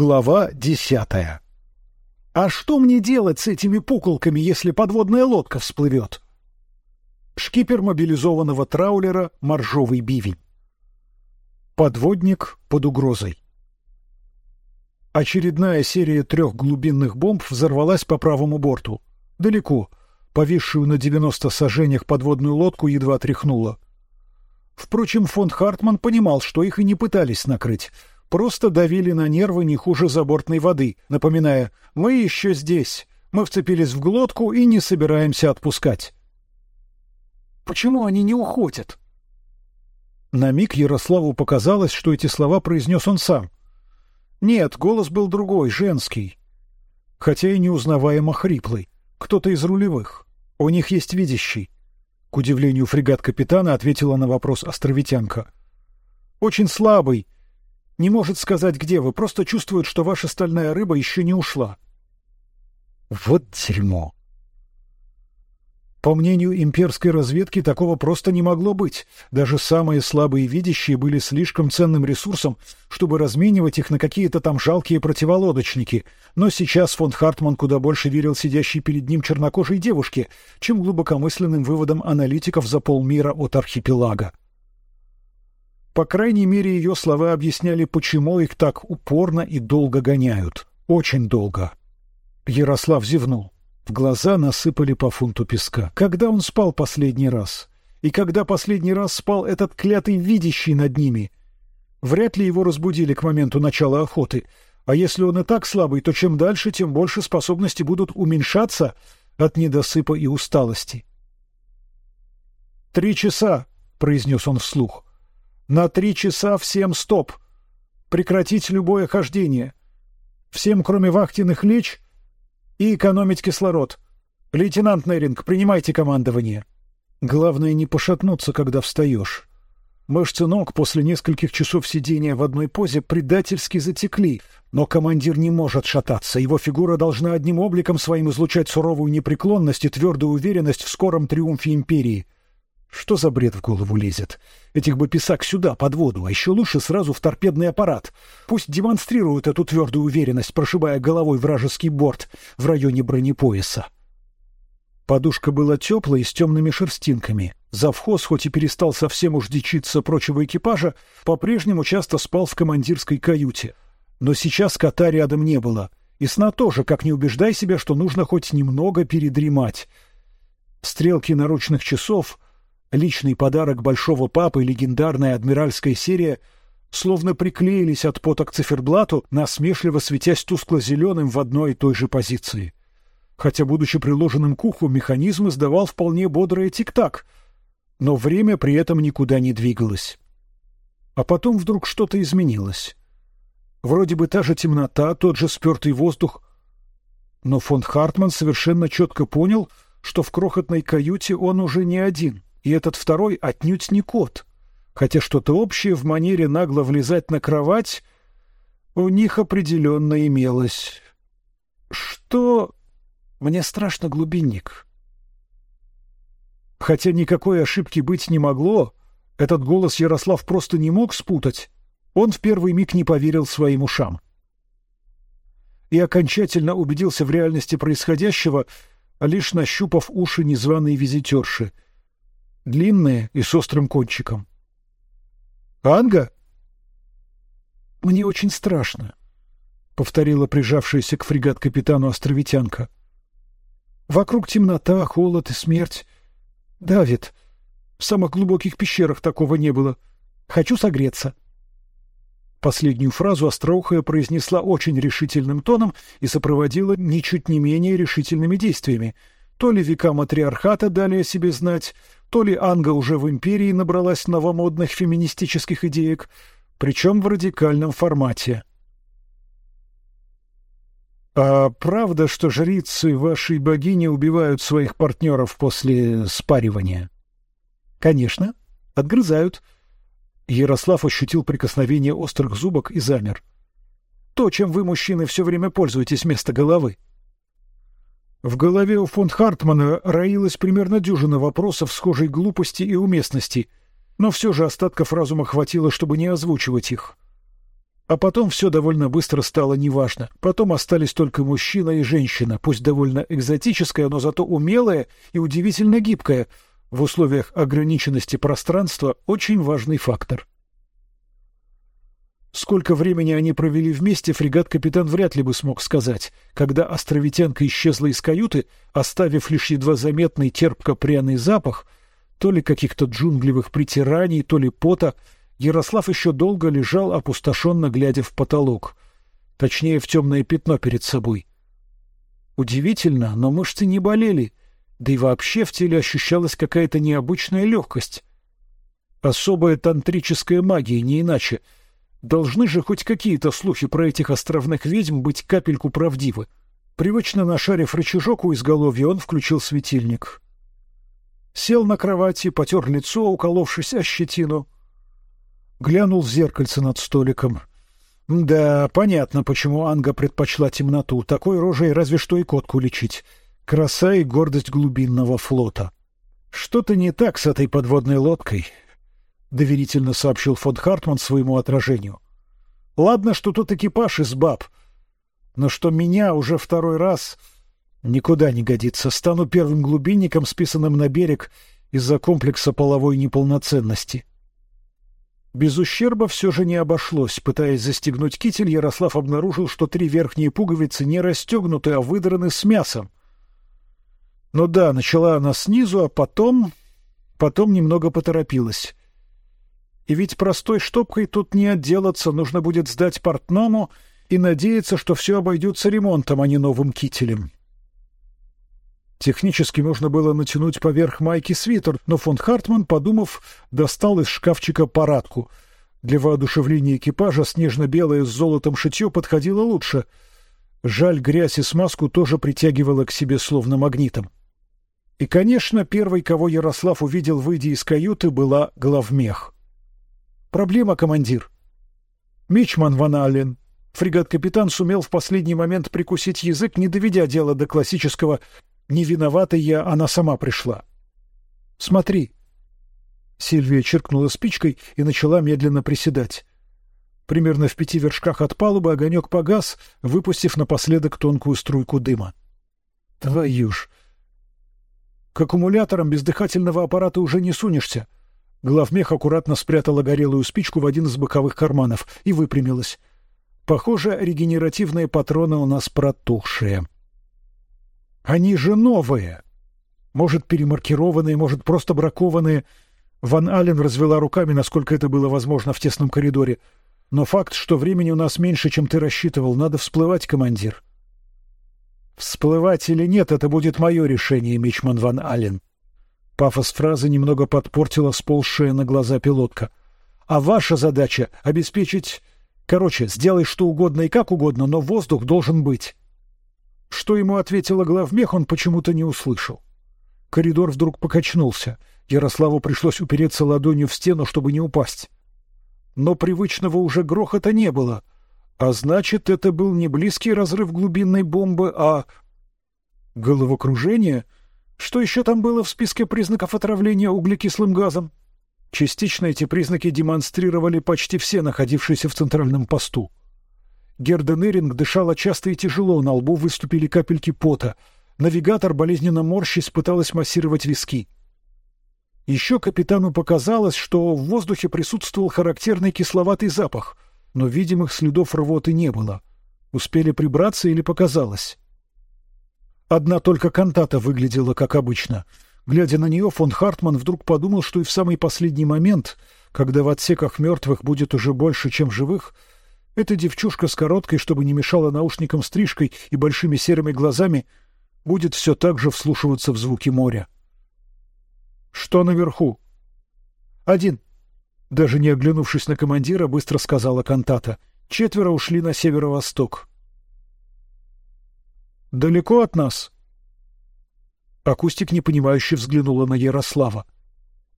Глава десятая. А что мне делать с этими пуколками, если подводная лодка всплывет? Шкипер мобилизованного траулера моржовый бивень. Подводник под угрозой. Очередная серия трех глубинных бомб взорвалась по правому борту, далеко. Повисшую на девяносто сажениях подводную лодку едва тряхнуло. Впрочем, фон Хартман понимал, что их и не пытались накрыть просто давили на нервы не хуже забортной воды, напоминая: мы еще здесь, мы вцепились в глотку и не собираемся отпускать. Почему они не уходят? На миг Ярославу показалось, что эти слова произнес он сам. Нет, голос был другой, женский, хотя и неузнаваемо хриплый. Кто-то из рулевых. У них есть видящий. К удивлению фрегат капитана ответила на вопрос островитянка. Очень слабый, не может сказать, где вы, просто чувствует, что ваша стальная рыба еще не ушла. Вот дерьмо. По мнению имперской разведки, такого просто не могло быть. Даже самые слабые видящие были слишком ценным ресурсом, чтобы разменивать их на какие-то там жалкие противолодочники. Но сейчас фон Хартман куда больше верил сидящей перед ним чернокожей девушке, чем глубокомысленным выводам аналитиков за полмира от архипелага. По крайней мере, ее слова объясняли, почему их так упорно и долго гоняют. Очень долго. Ярослав зевнул. В глаза насыпали по фунту песка. Когда он спал последний раз? И когда последний раз спал этот клятый видящий над ними? Вряд ли его разбудили к моменту начала охоты. А если он и так слабый, то чем дальше, тем больше способности будут уменьшаться от недосыпа и усталости. Три часа, произнес он вслух. На три часа всем стоп. Прекратить любое хождение. Всем, кроме вахтенных, лечь и экономить кислород. Лейтенант Неринг, принимайте командование. Главное не пошатнуться, когда встаешь. Мышцы ног после нескольких часов сидения в одной позе предательски затекли, но командир не может шататься. Его фигура должна одним обликом своим излучать суровую непреклонность и твердую уверенность в скором триумфе империи. Что за бред в голову лезет? Этих бы писак сюда, под воду, а еще лучше сразу в торпедный аппарат. Пусть демонстрируют эту твердую уверенность, прошибая головой вражеский борт в районе бронепояса. Подушка была теплой с темными шерстинками. Завхоз, хоть и перестал совсем уж дичиться прочего экипажа, по-прежнему часто спал в командирской каюте. Но сейчас кота рядом не было. И сна тоже, как не убеждай себя, что нужно хоть немного передремать. Стрелки наручных часов — личный подарок большого папы, легендарная адмиральская серия, словно приклеились от пота к циферблату, насмешливо светясь тускло-зеленым в одной и той же позиции. Хотя, будучи приложенным к уху, механизм издавал вполне бодрое тик-так, но время при этом никуда не двигалось. А потом вдруг что-то изменилось. Вроде бы та же темнота, тот же спертый воздух, но фон Хартман совершенно четко понял, что в крохотной каюте он уже не один — и этот второй отнюдь не кот, хотя что-то общее в манере нагло влезать на кровать у них определенно имелось. Что? Мне страшно, глубинник. Хотя никакой ошибки быть не могло, этот голос Ярослав просто не мог спутать. Он в первый миг не поверил своим ушам и окончательно убедился в реальности происходящего, лишь нащупав уши незваной визитерши — длинные и с острым кончиком. Анга? Мне очень страшно, повторила прижавшаяся к фрегат капитану островитянка. Вокруг темнота, холод и смерть. Давид, в самых глубоких пещерах такого не было. Хочу согреться. Последнюю фразу остроухая произнесла очень решительным тоном и сопроводила ничуть не менее решительными действиями. То ли века матриархата дали о себе знать, то ли Анга уже в империи набралась новомодных феминистических идеек, причем в радикальном формате. А правда, что жрицы вашей богини убивают своих партнеров после спаривания? Конечно, отгрызают. Ярослав ощутил прикосновение острых зубок и замер. То, чем вы, мужчины, все время пользуетесь вместо головы. В голове у фон Хартмана роилась примерно дюжина вопросов схожей глупости и уместности, но все же остатков разума хватило, чтобы не озвучивать их. А потом все довольно быстро стало неважно. Потом остались только мужчина и женщина, пусть довольно экзотическая, но зато умелая и удивительно гибкая. В условиях ограниченности пространства очень важный фактор. Сколько времени они провели вместе, фрегат-капитан вряд ли бы смог сказать. Когда островитянка исчезла из каюты, оставив лишь едва заметный терпко-пряный запах, то ли каких-то джунглевых притираний, то ли пота, Ярослав еще долго лежал, опустошенно глядя в потолок, точнее в темное пятно перед собой. Удивительно, но мышцы не болели, да и вообще в теле ощущалась какая-то необычная легкость. Особая тантрическая магия, не иначе. Должны же хоть какие-то слухи про этих островных ведьм быть капельку правдивы. Привычно нашарив рычажок у изголовья, он включил светильник. Сел на кровати, потер лицо, уколовшись о щетину — глянул в зеркальце над столиком. Да, понятно, почему Анга предпочла темноту. Такой рожей разве что и котку лечить. Краса и гордость глубинного флота. Что-то не так с этой подводной лодкой, доверительно сообщил фон Хартман своему отражению. Ладно, что тут экипаж из баб, но что меня уже второй раз никуда не годится. Стану первым глубинником, списанным на берег из-за комплекса половой неполноценности. Без ущерба все же не обошлось. Пытаясь застегнуть китель, Ярослав обнаружил, что три верхние пуговицы не расстегнуты, а выдраны с мясом. Ну да, начала она снизу, а потом... потом немного поторопилась. И ведь простой штопкой тут не отделаться, нужно будет сдать портному и надеяться, что все обойдется ремонтом, а не новым кителем. Технически можно было натянуть поверх майки свитер, но фон Хартман, подумав, достал из шкафчика парадку. Для воодушевления экипажа снежно-белое с золотом шитье подходило лучше. Жаль, грязь и смазку тоже притягивало к себе словно магнитом. И, конечно, первой, кого Ярослав увидел, выйдя из каюты, была главмех. Проблема, командир. Мичман Ван Аллен. Фрегат-капитан сумел в последний момент прикусить язык, не доведя дело до классического не виновата я, она сама пришла. Смотри. Сильвия черкнула спичкой и начала медленно приседать. Примерно в пяти вершках от палубы огонек погас, выпустив напоследок тонкую струйку дыма. Твою ж! К аккумуляторам без дыхательного аппарата уже не сунешься. Главмех аккуратно спрятала горелую спичку в один из боковых карманов и выпрямилась. Похоже, регенеративные патроны у нас протухшие. Они же новые. Может, перемаркированные, может, просто бракованные. Ван Ален развела руками, насколько это было возможно в тесном коридоре. Но факт, что времени у нас меньше, чем ты рассчитывал, надо всплывать, командир. Всплывать или нет, это будет мое решение, Мичман Ван Ален. Пафос фразы немного подпортила сползшая на глаза пилотка. А ваша задача обеспечить, короче, сделай что угодно и как угодно, но воздух должен быть. Что ему ответила главмех, он почему-то не услышал. Коридор вдруг покачнулся. Ярославу пришлось упереться ладонью в стену, чтобы не упасть. Но привычного уже грохота не было, а значит, это был не близкий разрыв глубинной бомбы, а головокружение. Что еще там было в списке признаков отравления углекислым газом? Частично эти признаки демонстрировали почти все находившиеся в центральном посту. Герда Неринг дышала часто и тяжело, на лбу выступили капельки пота. Навигатор, болезненно морщись, пыталась массировать виски. Еще капитану показалось, что в воздухе присутствовал характерный кисловатый запах, но видимых следов рвоты не было. Успели прибраться или показалось? Одна только кантата выглядела как обычно. Глядя на нее, фон Хартман вдруг подумал, что и в самый последний момент, когда в отсеках мертвых будет уже больше, чем живых, эта девчушка с короткой, чтобы не мешала наушникам стрижкой и большими серыми глазами, будет все так же вслушиваться в звуки моря. Что наверху? Один. Даже не оглянувшись на командира, быстро сказала Кантата. Четверо ушли на северо-восток. Далеко от нас. Акустик непонимающе взглянула на Ярослава.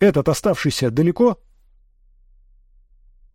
Этот оставшийся далеко?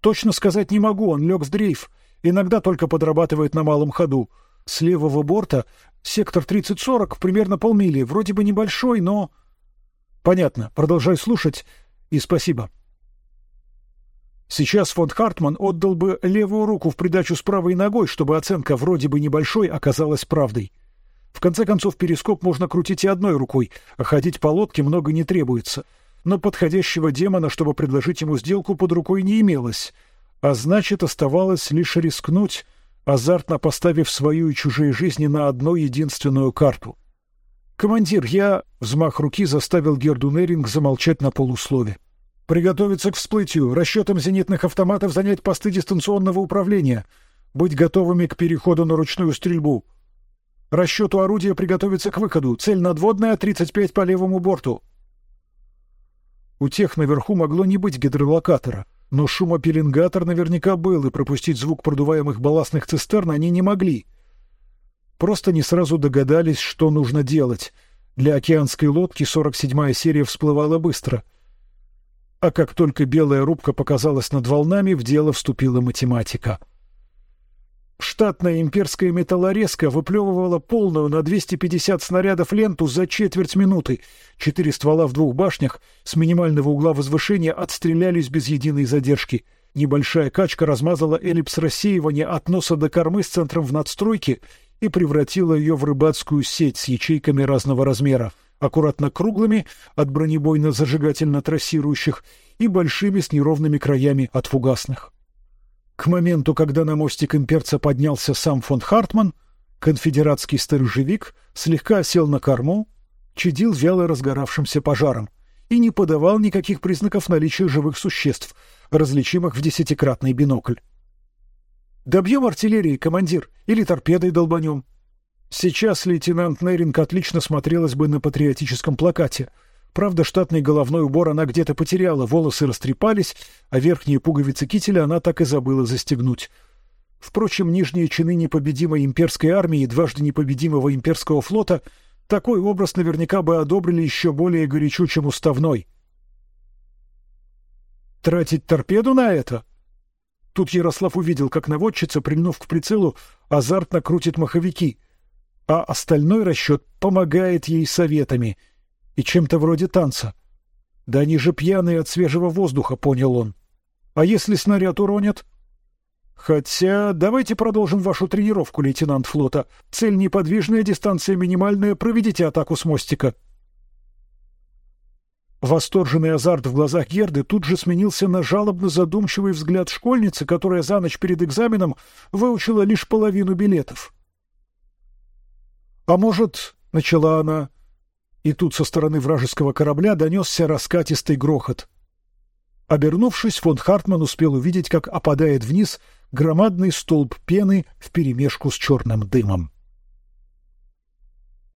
Точно сказать не могу, он лег в дрейф. Иногда только подрабатывает на малом ходу. С левого борта сектор 30-40, примерно полмили. Вроде бы небольшой, но... Понятно. Продолжай слушать и спасибо. Сейчас фон Хартман отдал бы левую руку в придачу с правой ногой, чтобы оценка вроде бы небольшой оказалась правдой. В конце концов, перископ можно крутить и одной рукой, а ходить по лодке много не требуется. Но подходящего демона, чтобы предложить ему сделку, под рукой не имелось, а значит, оставалось лишь рискнуть, азартно поставив свою и чужие жизни на одну единственную карту. Командир, я взмах руки заставил Герду Неринг замолчать на полуслове. Приготовиться к всплытию, расчетам зенитных автоматов занять посты дистанционного управления, быть готовыми к переходу на ручную стрельбу. Расчету орудия приготовиться к выходу. Цель надводная, 35 по левому борту. У тех наверху могло не быть гидролокатора, но шумопеленгатор наверняка был, и пропустить звук продуваемых балластных цистерн они не могли. Просто не сразу догадались, что нужно делать. Для океанской лодки 47-я серия всплывала быстро — а как только белая рубка показалась над волнами, в дело вступила математика. Штатная имперская металлорезка выплевывала полную на 250 снарядов ленту за четверть минуты. Четыре ствола в двух башнях с минимального угла возвышения отстрелялись без единой задержки. Небольшая качка размазала эллипс рассеивания от носа до кормы с центром в надстройке и превратила ее в рыбацкую сеть с ячейками разного размера аккуратно круглыми от бронебойно-зажигательно-трассирующих и большими с неровными краями от фугасных. К моменту, когда на мостик имперца поднялся сам фон Хартман, конфедератский сторожевик слегка сел на корму, чадил вяло разгоравшимся пожаром и не подавал никаких признаков наличия живых существ, различимых в десятикратный бинокль. Добьем артиллерии, командир, или торпедой долбанем. Сейчас лейтенант Неринг отлично смотрелась бы на патриотическом плакате. Правда, штатный головной убор она где-то потеряла, волосы растрепались, а верхние пуговицы кителя она так и забыла застегнуть. Впрочем, нижние чины непобедимой имперской армии и дважды непобедимого имперского флота такой образ наверняка бы одобрили еще более горячо, чем уставной. Тратить торпеду на это? Тут Ярослав увидел, как наводчица, прильнув к прицелу, азартно крутит маховики — а остальной расчет помогает ей советами и чем-то вроде танца. Да они же пьяные от свежего воздуха, понял он. А если снаряд уронят? Хотя давайте продолжим вашу тренировку, лейтенант флота. Цель неподвижная, дистанция минимальная. Проведите атаку с мостика. Восторженный азарт в глазах Герды тут же сменился на жалобно задумчивый взгляд школьницы, которая за ночь перед экзаменом выучила лишь половину билетов. А может, начала она, и тут со стороны вражеского корабля донесся раскатистый грохот. Обернувшись, фон Хартман успел увидеть, как опадает вниз громадный столб пены вперемешку с черным дымом.